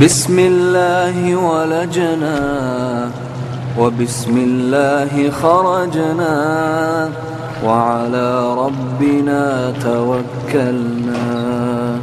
بسم الله ولجنا وبسم الله خرجنا وعلى ربنا توكلنا